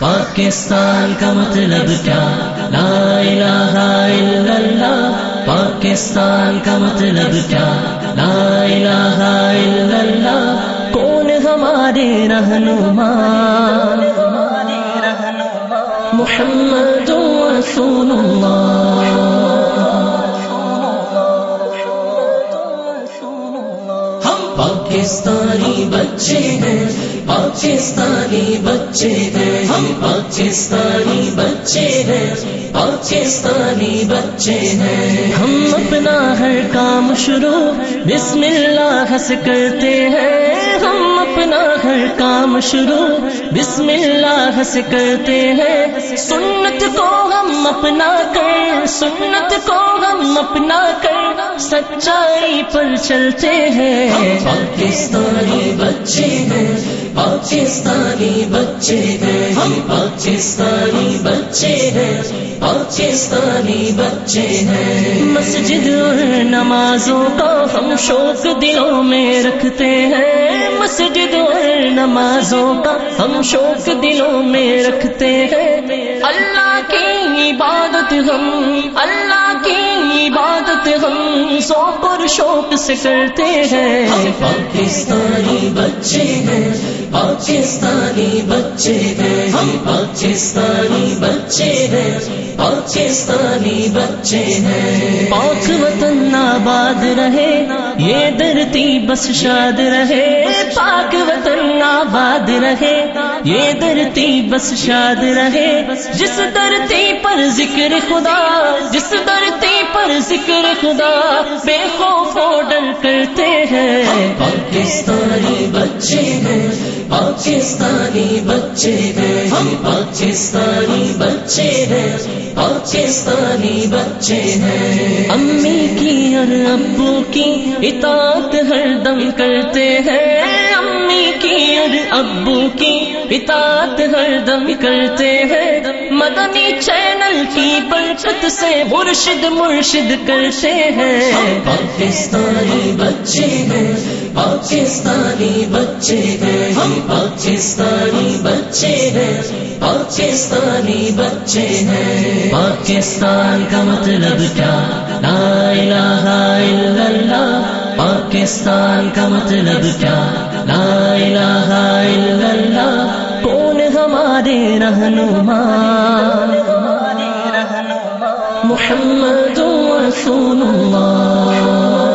پاکستان کا مطلب کیا؟ لا الہ الا اللہ۔ پاکستان کا مطلب کیا؟ لا الہ الا اللہ۔ کون ہمارے رہنما؟ محمد رسول اللہ۔ پاکستانی بچے ہیں، پاکستانی بچے ہیں، ہم پاکستانی بچے ہیں، پاکستانی بچے ہیں۔ ہم اپنا ہر کام شروع بسم اللہ ہنس کرتے ہیں۔ ہم اپنا ہر کام شروع بسم اللہ ہنس کرتے ہیں۔ سنت کو ہم اپنا کر، سنت کو ہم اپنا کر۔ سچائی پر چلتے ہیں۔ پاکستانی بچے ہیں۔ پاکستانی بچے ہیں۔ ہم پاکستانی بچے ہیں۔ پاکستانی بچے ہیں۔ مسجد اور نمازوں کا ہم شوق دلوں میں رکھتے ہیں۔ مسجد اور نمازوں کا ہم شوق دلوں میں رکھتے ہیں۔ اللہ کی عبادت ہم اللہ کی عبادت ہم سو پر شوق سے کرتے ہیں۔ پاکستانی بچے ہیں پاکستانی بچے ہیں۔ ہم پاکستانی بچے ہیں پاکستانی بچے ہیں۔ پاک وطن آباد رہے یہ درتی بس شاد رہے۔ پاک وطن آباد رہے یہ درتی بس شاد رہے۔ جس درتی پر ذکر خدا جس درتی پر ذکر خدا بے خوف ڈر کرتے ہیں۔ پاکستانی بچے ہیں پاکستانی بچے ہیں۔ ہم پاکستانی بچے ہیں پاکستانی بچے ہیں۔ امی کی اور ابو کی اطاعت ہر دم کرتے ہیں۔ اور ابو کی اطاعت ہر دم کرتے ہیں۔ مدنی چینل کی برکت سے مرشد مرشد کرتے ہیں۔ پاکستانی بچے ہیں، پاکستانی بچے ہیں۔ ہم پاکستانی بچے ہیں، پاکستانی بچے ہیں۔ پاکستان کا مطلب کیا؟ لا الہ الا اللہ۔ پاکستان کا مطلب کیا؟ لا الہ الا اللہ کون ہمارے رہنما؟ محمد رسول اللہ۔